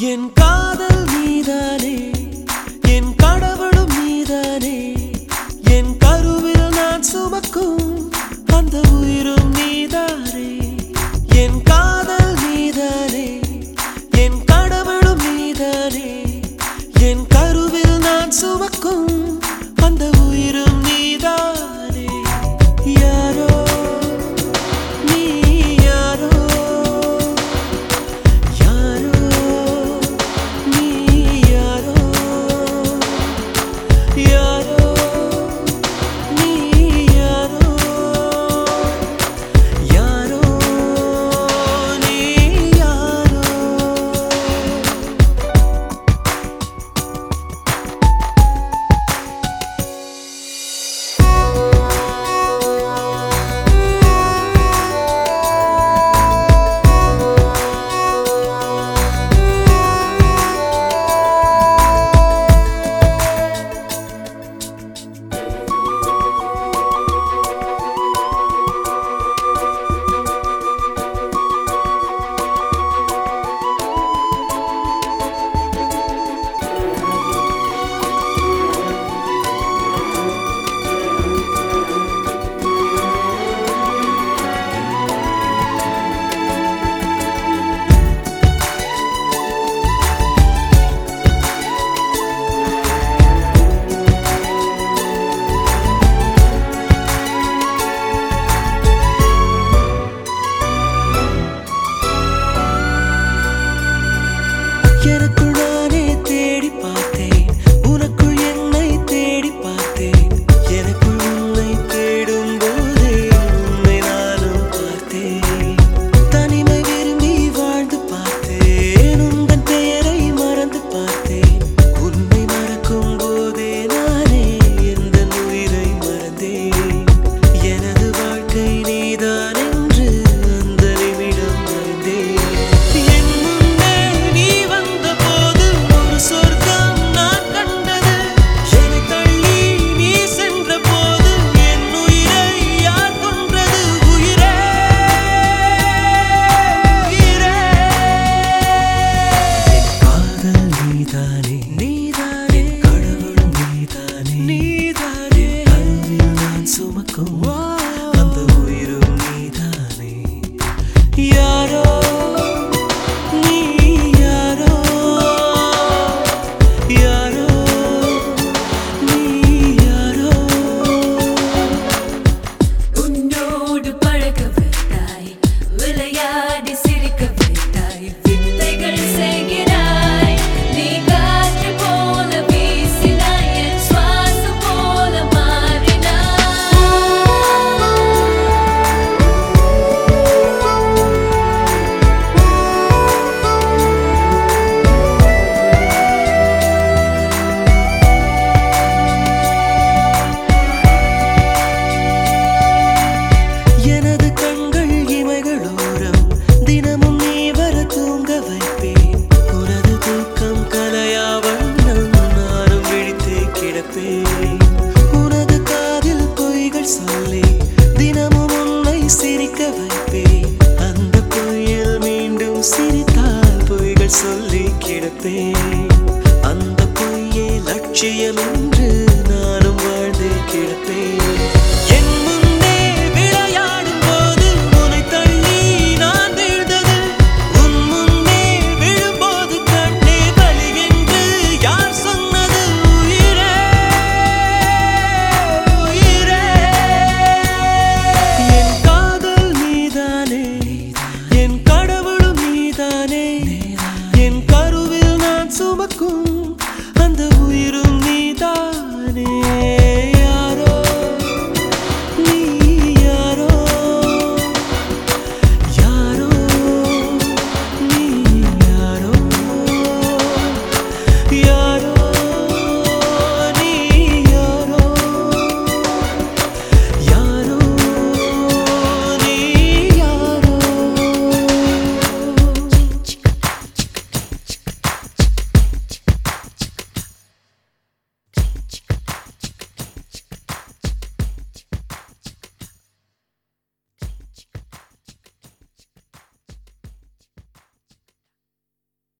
என் காதல் நீதானே?